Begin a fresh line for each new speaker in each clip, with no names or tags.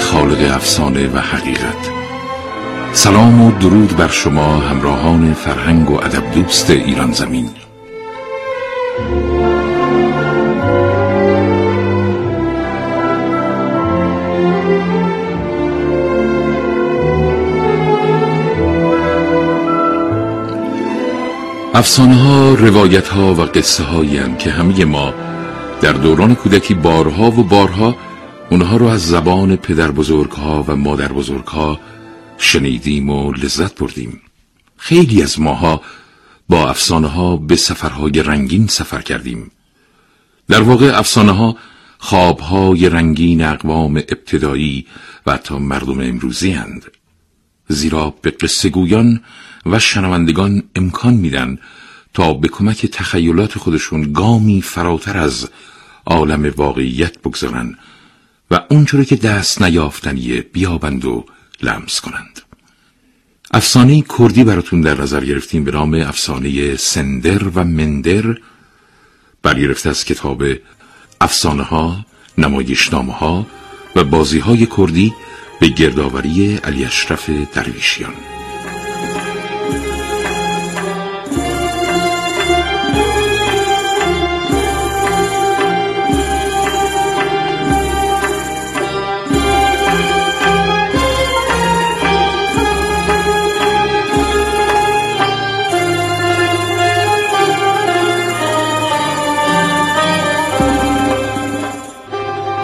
خالق افسانه و حقیقت. سلام و درود بر شما همراهان فرهنگ و ادب دوست ایران زمین. افسانه ها، روایت ها و قصه هایی که همه ما در دوران کودکی بارها و بارها اونها رو از زبان پدر بزرگ ها و مادر بزرگ ها شنیدیم و لذت بردیم. خیلی از ماها با افسانه ها به سفرهای رنگین سفر کردیم. در واقع افسانه ها خوابهای رنگین اقوام ابتدایی و حتی مردم امروزی هند. زیرا به قصه گویان و شنوندگان امکان میدن تا به کمک تخیلات خودشون گامی فراتر از عالم واقعیت بگذارن. و اونچوری که دست نیافتنیه بیابند و لمس کنند. افسانه کردی براتون در نظر گرفتیم به نام افسانه سندر و مندر. برگرفته از کتاب افسانه ها نمایشنامه ها و بازی های کردی به گردآوری علی اشرف درویشیان.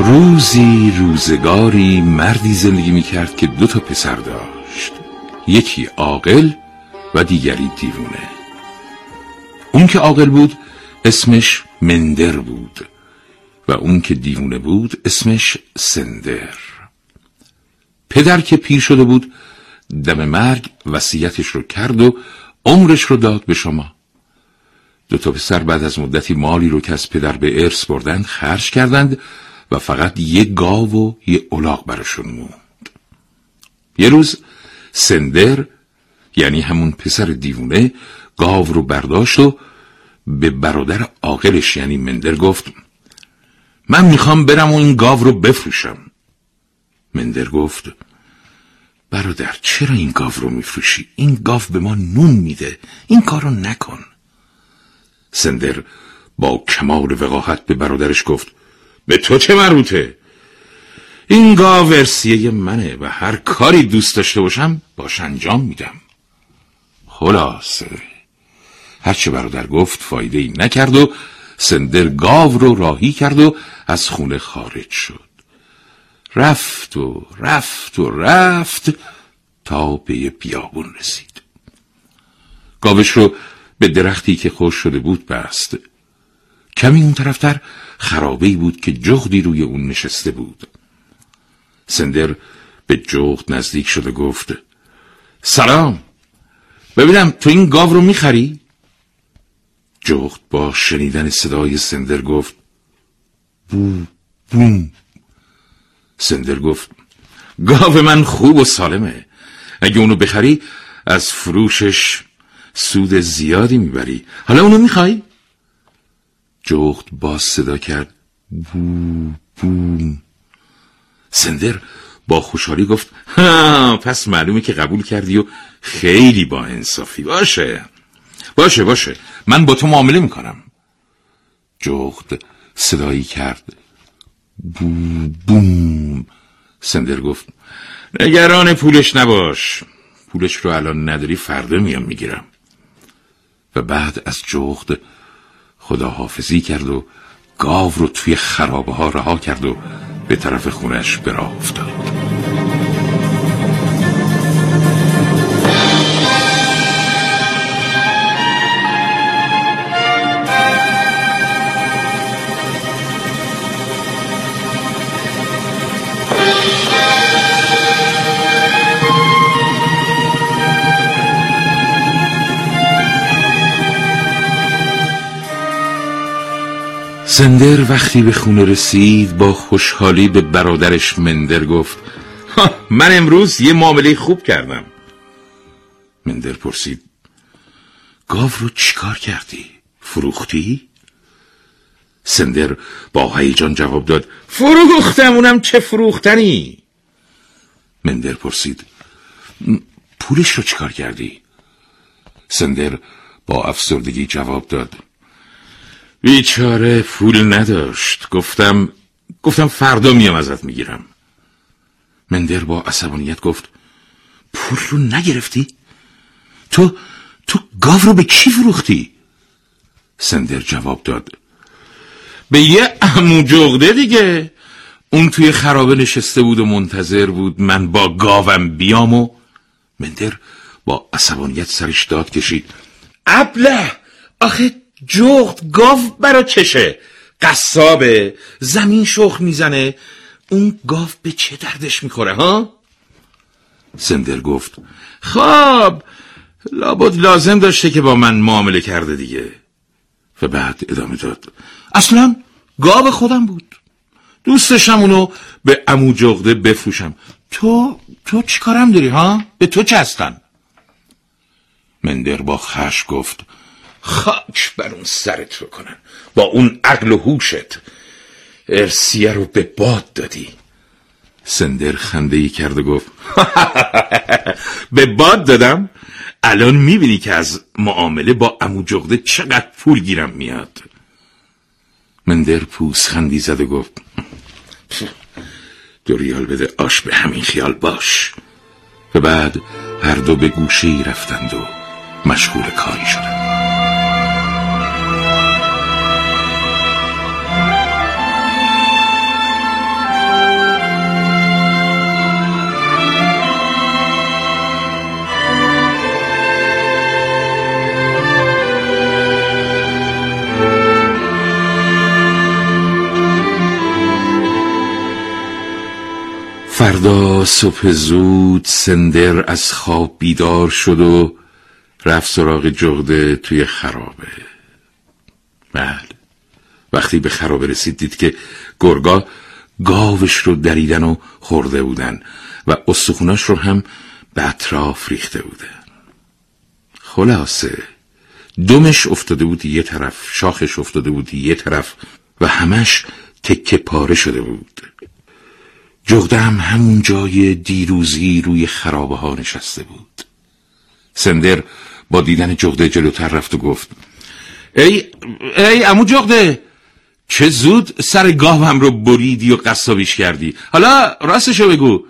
روزی روزگاری مردی زندگی می کرد که دو تا پسر داشت. یکی عاقل و دیگری دیوونه. اون که عاقل بود اسمش مندر بود و اون که دیوونه بود اسمش سندر. پدر که پیر شده بود دم مرگ وصیتش رو کرد و عمرش رو داد به شما. دو تا پسر بعد از مدتی مالی رو که از پدر به ارث بردند خرج کردند و فقط یه گاو و یه الاغ براشون موند. یه روز سندر یعنی همون پسر دیوونه گاو رو برداشت و به برادر عاقلش یعنی مندر گفت من می‌خوام برم و این گاو رو بفروشم. مندر گفت برادر چرا این گاو رو میفروشی؟ این گاو به ما نون میده این کارو نکن. سندر با کمال وقاحت به برادرش گفت به تو چه مربوطه؟ این گاو ورسیه منه و هر کاری دوست داشته باشم باش انجام میدم. خلاصه. هرچه برادر گفت فایده ای نکرد و سندر گاو رو راهی کرد و از خونه خارج شد. رفت و رفت و رفت تا به بیابون رسید. گاوش رو به درختی که خوش شده بود بست. کمی اون طرفتر خرابه بود که جغدی روی اون نشسته بود سندر به جغد نزدیک شده گفت سلام ببینم تو این گاو رو می‌خری؟ جغد با شنیدن صدای سندر گفت بو بوم سندر گفت گاو من خوب و سالمه اگه اونو بخری از فروشش سود زیادی می‌بری حالا اونو می‌خوای؟ جغد باز صدا کرد. بو بوم سندر با خوشحالی گفت ها پس معلومه که قبول کردی و خیلی با انصافی. باشه. باشه باشه. من با تو معامله می‌کنم. جغد صدایی کرد. بو بوم. سندر گفت نگران پولش نباش. پولش رو الان نداری فردا میام می‌گیرم. و بعد از جغد خداحافظی کرد و گاو رو توی خرابه ها رها کرد و به طرف خونش براه افتاد. سندر وقتی به خونه رسید با خوشحالی به برادرش مندر گفت من امروز یه معامله خوب کردم مندر پرسید گاو رو چیکار کردی؟ فروختی؟ سندر با هیجان جواب داد فروختم اونم چه فروختنی؟ مندر پرسید پولش رو چیکار کردی؟ سندر با افسردگی جواب داد بیچاره پول نداشت. گفتم گفتم فردا میام ازت می‌گیرم. مندر با عصبانیت گفت پول رو نگرفتی؟ تو تو گاو رو به کی فروختی؟ سندر جواب داد به یه امو جغده دیگه. اون توی خرابه نشسته بود و منتظر بود من با گاوم بیام و مندر با عصبانیت سرش داد کشید. ابله! آخه جغد گاو برا چشه قصابه زمین شخ می‌زنه اون گاو به چه دردش می‌خوره ها؟ سندر گفت خب لابد لازم داشته که با من معامله کرده دیگه و بعد ادامه داد اصلا گاو خودم بود دوستشم اونو به امو جغده بفروشم تو تو چی کارم داری ها؟ به تو چه هستن؟ مندر با خش گفت خاک بر اون سرت بکنن. با اون عقل و هوشت. ارسیه رو به باد دادی. سندر خنده ای کرد و گفت به باد دادم. الان می‌بینی که از معامله با امو جغده چقدر پول گیرم میاد. مندر پوس خندی زد و گفت دو ریال بده آش به همین خیال باش. و بعد هر دو به گوشه ای رفتند و مشغول کاری شدند. فردا صبح زود سندر از خواب بیدار شد و رفت سراغ جغده توی خرابه. بله. وقتی به خرابه رسید دید که گرگا گاوش رو دریدن و خورده بودن و استخوناش رو هم به اطراف ریخته بودن خلاصه دمش افتاده بود یه طرف شاخش افتاده بود یه طرف و همش تکه پاره شده بود. جغدم همون جای دیروزی روی خرابه ها نشسته بود. سندر با دیدن جغده جلوتر رفت و گفت ای ای امو جغده چه زود سر گاوم رو بریدی و قصابیش کردی. حالا راستشو بگو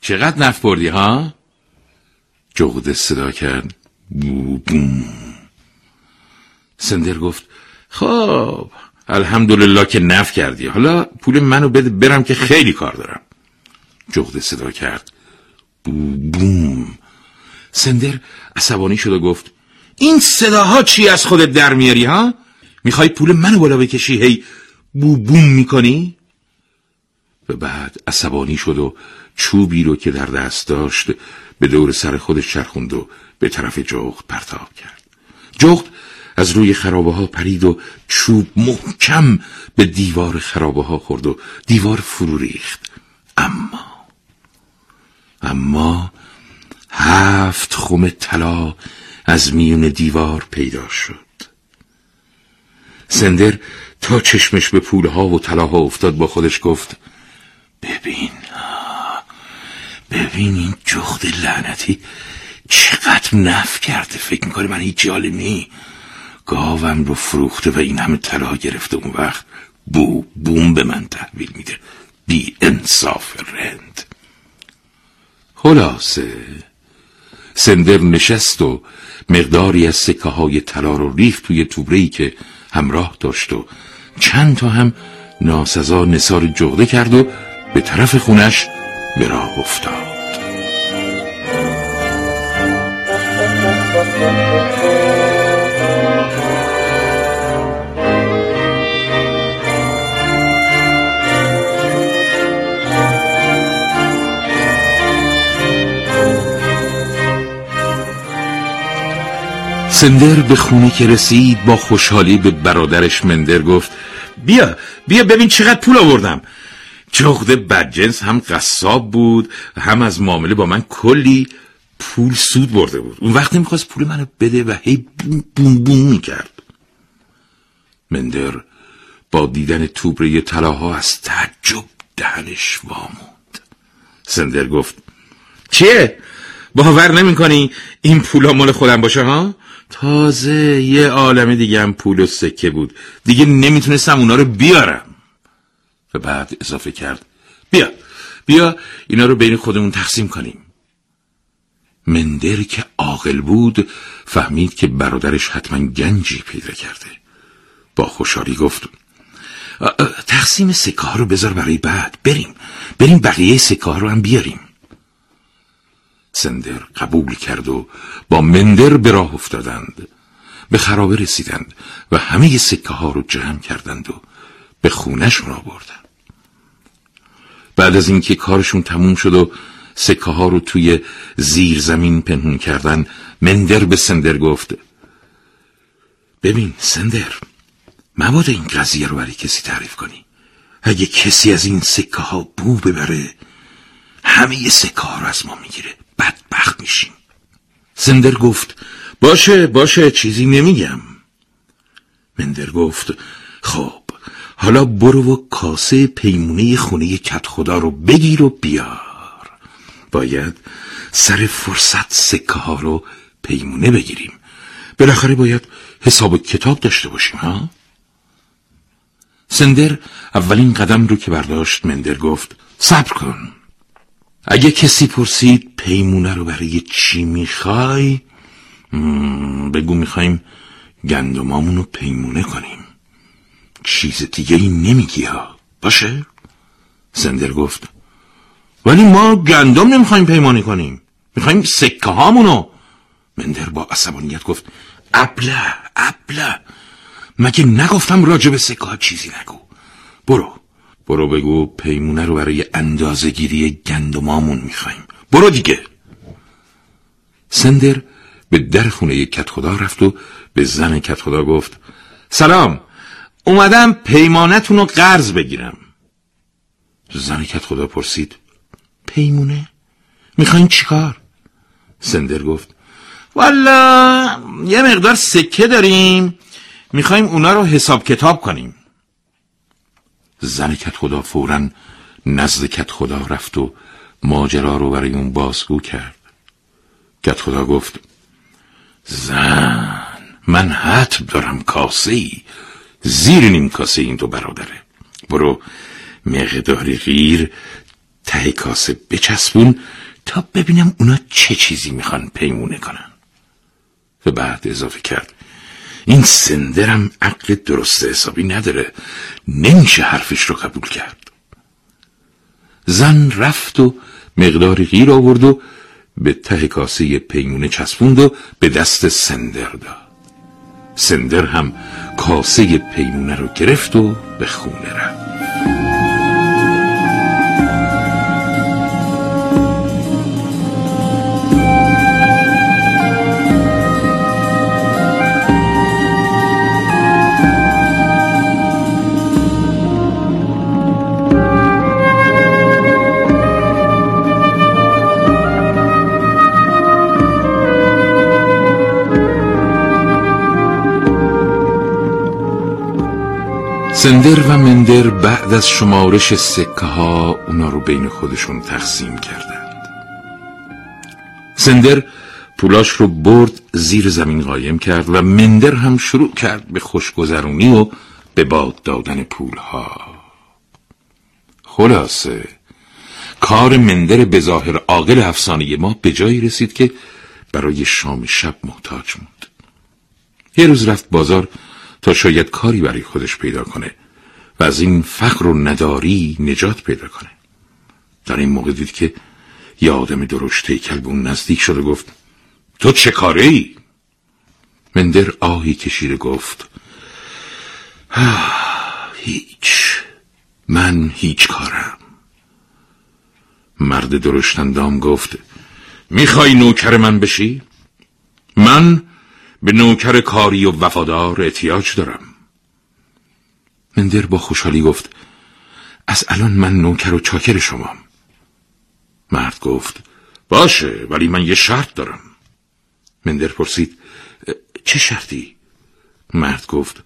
چقدر نف بردی ها؟ جغده صدا کرد. بوم سندر گفت خب الحمدلله که نف کردی. حالا پول منو بده برم که خیلی کار دارم. جغده صدا کرد بو بوم سندر عصبانی شد و گفت این صداها چی از خودت در میاری ها؟ می‌خوای پول منو بالا بکشی هی بو بوم می‌کنی؟ و بعد عصبانی شد و چوبی رو که در دست داشت به دور سر خودش چرخوند و به طرف جغد پرتاب کرد جغد از روی خرابه ها پرید و چوب محکم به دیوار خرابه ها خورد و دیوار فرو ریخت اما اما هفت خم طلا از میون دیوار پیدا شد. سندر تا چشمش به پولها و طلاها افتاد با خودش گفت ببین ببین این جغد لعنتی چقدر نف کرده فکر می‌کنه من هیچ جالب نی. گاوم رو فروخته و این همه طلا گرفته اون وقت بو بوم به من تحویل میده. بی انصاف رند. خلاصه. سندر نشست و مقداری از سکه های طلا رو ریخت توی توبرهی که همراه داشت و چند تا هم ناسزا نصار جغده کرد و به طرف خونش به راه افتاد. سندر به خونه که رسید با خوشحالی به برادرش مندر گفت بیا بیا ببین چقدر پول آوردم جغد بدجنس هم قصاب بود هم از معامله با من کلی پول سود برده بود اون وقت نمی‌خواست پول منو بده و هی بوم بوم بوم می‌کرد مندر با دیدن توبره طلاها از تعجب دهنش واموند سندر گفت چیه؟ باور نمی کنی این پولا مال خودم باشه ها؟ تازه یه عالم دیگه هم پول و سکه بود. دیگه نمی‌تونستم اونا رو بیارم. و بعد اضافه کرد. بیا بیا اینا رو بین خودمون تقسیم کنیم. مندر که عاقل بود فهمید که برادرش حتما گنجی پیدا کرده. با خوشحالی گفت تقسیم سکه ها رو بذار برای بعد. بریم بریم بقیه سکه ها رو هم بیاریم. سندر قبول کرد و با مندر به راه افتادند. به خرابه رسیدند و همه سکه ها رو جمع کردند و به خونشون آوردند. بعد از اینکه کارشون تموم شد و سکه ها رو توی زیر زمین پنهون کردن مندر به سندر گفت ببین سندر مبادا این قضیه رو برای کسی تعریف کنی. اگه کسی از این سکه ها بو ببره همه سکه ها رو از ما می‌گیره. بدبخت میشیم. سندر گفت باشه باشه چیزی نمیگم. مندر گفت خب حالا برو و کاسه پیمونه خونه کت خدا رو بگیر و بیار. باید سر فرصت سکه ها رو پیمونه بگیریم. بالاخره باید حساب و کتاب داشته باشیم ها؟ سندر اولین قدم رو که برداشت مندر گفت صبر کن. اگه کسی پرسید پیمونه رو برای چی می‌خوای؟ بگو می‌خوایم گندمامون رو پیمونه کنیم. چیز دیگه این نمیگی ها. باشه؟ سندر گفت. ولی ما گندم نمی‌خوایم پیمانی کنیم. می‌خوایم سکه هامونو مندر با عصبانیت گفت ابله ابله. مگه نگفتم راجب سکه ها چیزی نگو. برو. برو بگو پیمونه رو برای اندازه گیری گندمامون می‌خوایم. برو دیگه. سندر به در خونه کت خدا رفت و به زن کت خدا گفت سلام اومدم پیمانتون رو قرض بگیرم. زن کت خدا پرسید پیمونه؟ می‌خواین چیکار? سندر گفت والا یه مقدار سکه داریم می‌خوایم اونا رو حساب کتاب کنیم. زن کت خدا فورا نزد کت خدا رفت و ماجرا رو برای اون بازگو کرد. کت خدا گفت زن من حتم دارم کاسه ای زیر نیم کاسه این دو برادره. برو مقداری غیر ته کاسه بچسبون تا ببینم اونا چه چیزی می‌خوان پیمونه کنن. و بعد اضافه کرد این سندرم عقل درست حسابی نداره. نمیشه حرفش رو قبول کرد. زن رفت و مقداری غیر آورد و به ته کاسه پیمونه چسبوند و به دست سندر داد. سندر هم کاسه پیمونه رو گرفت و به خونه رفت. سندر و مندر بعد از شمارش سکه ها اونا رو بین خودشون تقسیم کردند. سندر پولاش رو برد زیر زمین قایم کرد و مندر هم شروع کرد به خوشگذرونی و به باد دادن پولها. خلاصه کار مندر به ظاهر عاقل افسانه ما به جایی رسید که برای شام شب محتاج بود. یه روز رفت بازار تا شاید کاری برای خودش پیدا کنه و از این فقر و نداری نجات پیدا کنه در این موقع دید که یه آدم درشت هیکل به اون نزدیک شد و گفت تو چه کاره ای؟ مندر آهی کشیده گفت هیچ من هیچ کارم مرد درشتندام گفت می‌خوای نوکر من بشی؟ من به نوکر کاری و وفادار احتیاج دارم. مندر با خوشحالی گفت از الان من نوکر و چاکر شمام مرد گفت باشه ولی من یه شرط دارم. مندر پرسید چه شرطی؟ مرد گفت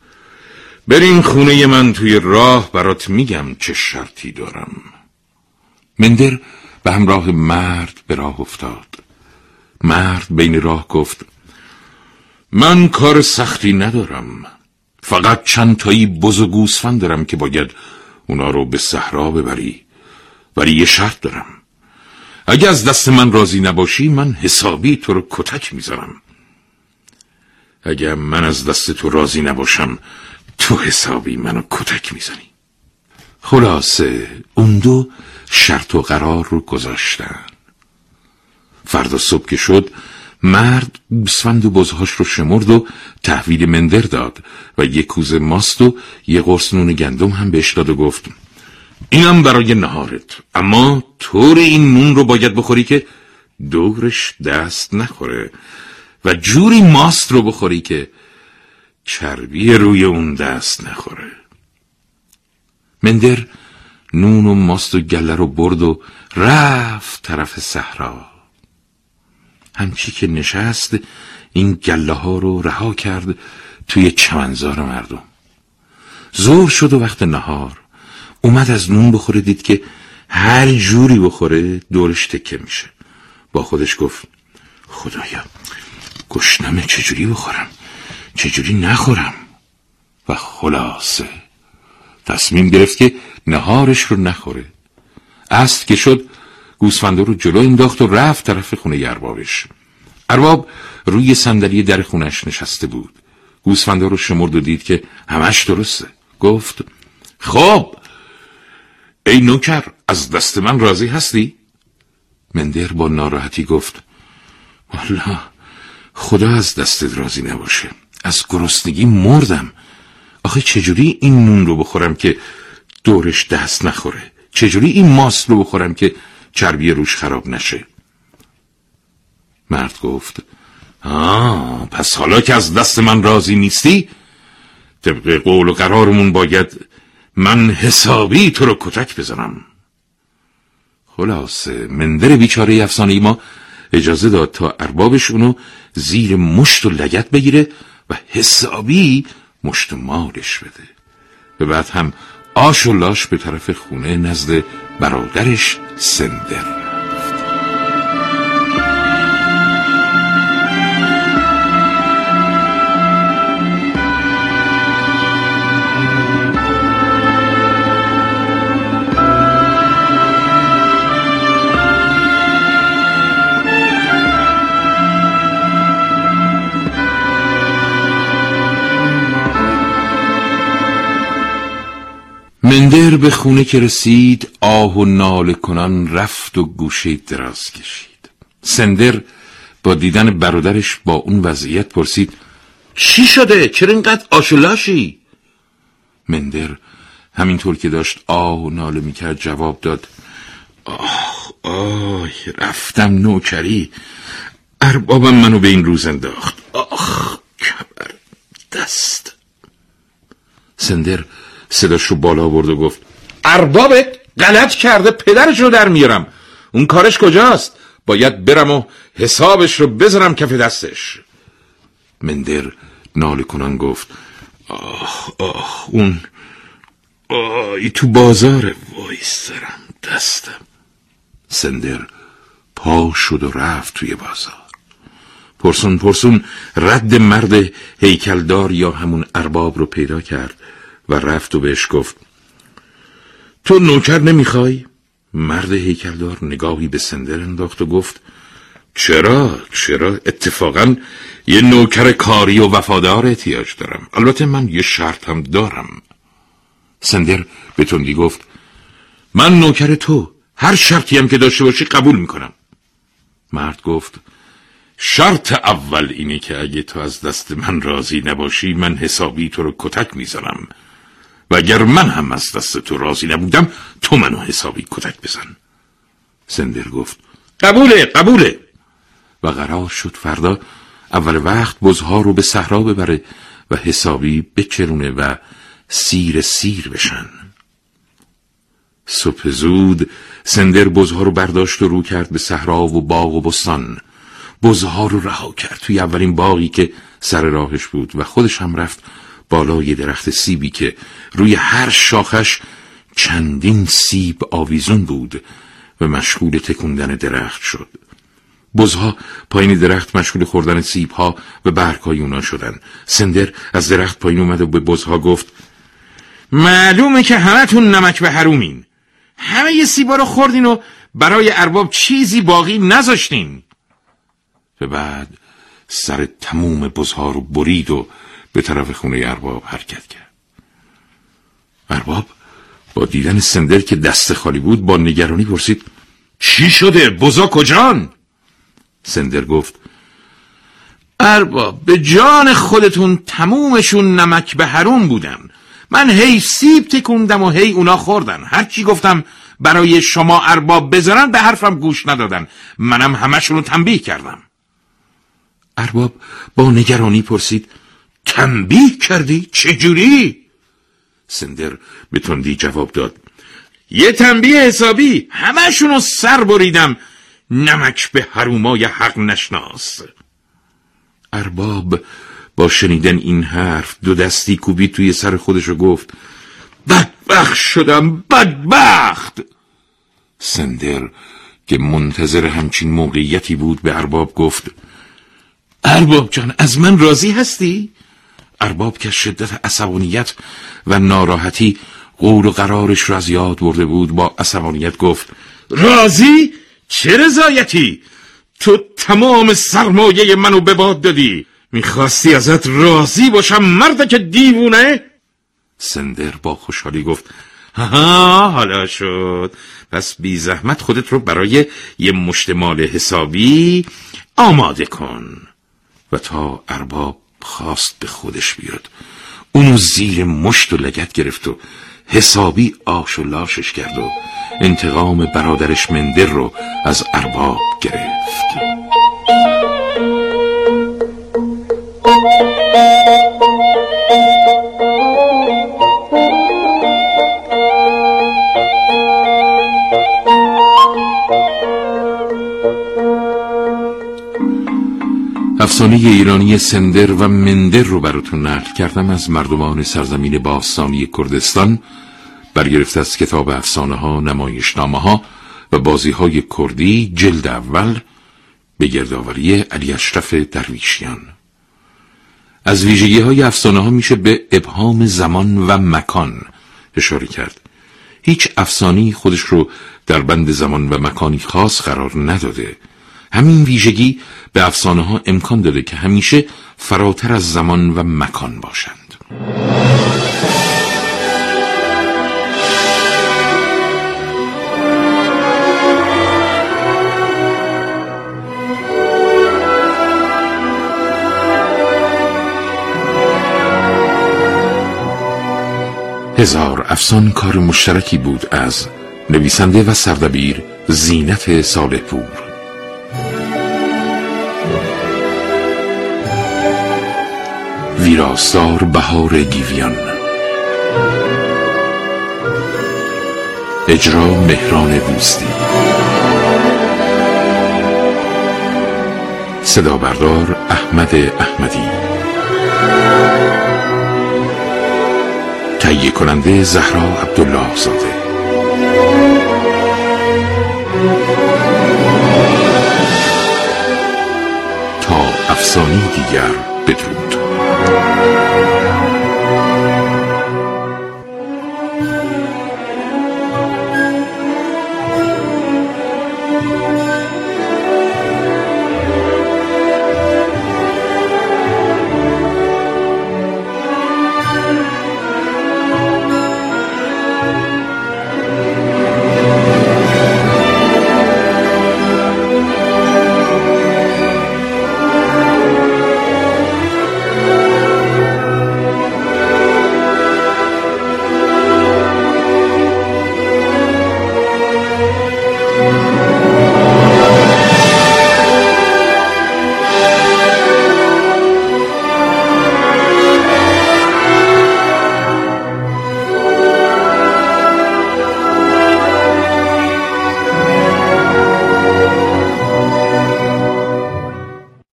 برین خونه من توی راه برات میگم چه شرطی دارم. مندر به همراه مرد به راه افتاد. مرد بین راه گفت من کار سختی ندارم. فقط چند تایی بز و گوسفند دارم که باید اونا رو به صحرا ببری. ولی یه شرط دارم. اگه از دست من راضی نباشی من حسابی تو رو کتک می‌ذارم اگه من از دست تو راضی نباشم تو حسابی منو کتک می‌زنی. خلاصه اون دو شرط و قرار رو گذاشتن. فردا صبح که شد مرد گوسفند و بزهاش رو شمرد و تحویل مندر داد و یک کوزه ماست و یه قرص نون گندم هم بهش داد و گفت اینم برای نهارت اما طور این نون رو باید بخوری که دورش دست نخوره و جوری ماست رو بخوری که چربی روی اون دست نخوره. مندر نون و ماست و گله رو برد و رفت طرف صحرا. همچی که نشست این گله ها رو رها کرد توی چمنزار مردم. زور شد و وقت نهار. اومد از نون بخوره دید که هر جوری بخوره دورش تکه میشه. با خودش گفت خدایا گشنمه چجوری بخورم؟ چجوری نخورم؟ و خلاصه تصمیم گرفت که نهارش رو نخوره. است که شد گوسفنده رو جلو انداخت و رفت طرف خونه اربابش. ارباب روی صندلی در خونش نشسته بود. گوسفنده رو شمرد و دید که همش درسته. گفت خب ای نوکر از دست من راضی هستی؟ مندر با ناراحتی گفت والا خدا از دستت راضی نباشه. از گرسنگی مردم. آخه چجوری این نون رو بخورم که دورش دست نخوره؟ چجوری این ماست رو بخورم که چربی روش خراب نشه. مرد گفت آه پس حالا که از دست من راضی نیستی طبق قول و قرارمون باید من حسابی تو رو کتک بزنم. خلاصه مندر بیچاره افسانه ما اجازه داد تا اربابش اونو زیر مشت و لگت بگیره و حسابی مشت و مالش بده. به بعد هم آش و لاش به طرف خونه نزد برادرش سندر. مندر به خونه که رسید آه و ناله کنان رفت و گوشه دراز کشید سندر با دیدن برادرش با اون وضعیت پرسید چی شده؟ چرا اینقدر آشولاشی؟ مندر همینطور که داشت آه و ناله می‌کرد جواب داد آه آه رفتم نوکری اربابم منو به این روز انداخت آخ کبر دست سندر صداش رو بالا برد و گفت اربابت غلط کرده پدرش رو در میارم. اون کارش کجاست؟ باید برم و حسابش رو بذارم کف دستش. مندر ناله کنان گفت آه آه اون آی تو بازار وایسترم دستم. سندر پا شد و رفت توی بازار. پرسون پرسون رد مرد هیکلدار یا همون ارباب رو پیدا کرد و رفت و بهش گفت تو نوکر نمی‌خوای؟ مرد هیکلدار نگاهی به سندر انداخت و گفت چرا؟ چرا؟ اتفاقا یه نوکر کاری و وفادار احتیاج دارم البته من یه شرط هم دارم سندر به تندی گفت من نوکر تو هر شرطی هم که داشته باشی قبول می‌کنم مرد گفت شرط اول اینه که اگه تو از دست من راضی نباشی من حسابی تو رو کتک می‌زنم و اگر من هم از دست تو راضی نبودم تو منو حسابی کتک بزن. سندر گفت قبوله قبوله. و قرار شد فردا اول وقت بزها رو به صحرا ببره و حسابی بچرونه و سیر سیر بشن. صبح زود سندر بزها رو برداشت و رو کرد به صحرا و باغ و بستان. بزها رو رها کرد توی اولین باغی که سر راهش بود و خودش هم رفت بالای درخت سیبی که روی هر شاخش چندین سیب آویزون بود و مشغول تکوندن درخت شد. بزها پایین درخت مشغول خوردن سیب ها و برگهای اونا شدن. سندر از درخت پایین اومد و به بزها گفت معلومه که همتون نمک به حرومین. همه ی سیبا رو خوردین و برای ارباب چیزی باقی نذاشتین. و بعد سر تموم بزها رو برید و به طرف خونه ارباب حرکت کرد. ارباب با دیدن سندر که دست خالی بود با نگرانی پرسید چی شده؟ بزا کجان سندر گفت ارباب به جان خودتون تمومشون نمک به حروم بودن. من هی سیب تکوندم و هی اونا خوردن. هرچی گفتم برای شما ارباب بذارن به حرفم گوش ندادن. منم همشون رو تنبیه کردم. ارباب با نگرانی پرسید تنبیه کردی؟ چجوری؟ سندر به تندی جواب داد یه تنبیه حسابی همشون رو سر بریدم نمک به حرومای حق نشناس ارباب با شنیدن این حرف دو دستی کوبی توی سر خودش و گفت بدبخت شدم بدبخت سندر که منتظر همچین موقعیتی بود به ارباب گفت ارباب جان از من راضی هستی؟ ارباب که شدت عصبانیت و ناراحتی قول و قرارش را از یاد برده بود با عصبانیت گفت راضی؟ چه رضایتی؟ تو تمام سرمایه منو به باد دادی می‌خواستی ازت راضی باشم مرد که دیوونه؟ سندر با خوشحالی گفت ها حالا شد پس بی زحمت خودت رو برای یه مشتمال حسابی آماده کن و تا ارباب خواست به خودش بیاد. اونو زیر مشت و لگت گرفت و حسابی آش و لاشش کرد و انتقام برادرش مندر رو از ارباب گرفت. افسانه ایرانی سندر و مندر رو براتون نقل کردم از مردمان سرزمین باستانی کردستان. برگرفته از کتاب افسانه ها نمایشنامه ها و بازی های کردی جلد اول به گردآوری علی اشرف درویشیان. از ویژگی های افسانه ها میشه به ابهام زمان و مکان اشاره کرد. هیچ افسانی خودش رو در بند زمان و مکانی خاص قرار نداده. همین ویژگی به افسانه ها امکان داده که همیشه فراتر از زمان و مکان باشند. هزار افسان کار مشترکی بود از نویسنده و سردبیر زینت صالح پور ویراستار بهار گیویان اجرا مهران دوستی. صدا بردار احمد احمدی. تهیه کننده زهرا عبدالله زاده تا افسانی دیگر بدرود.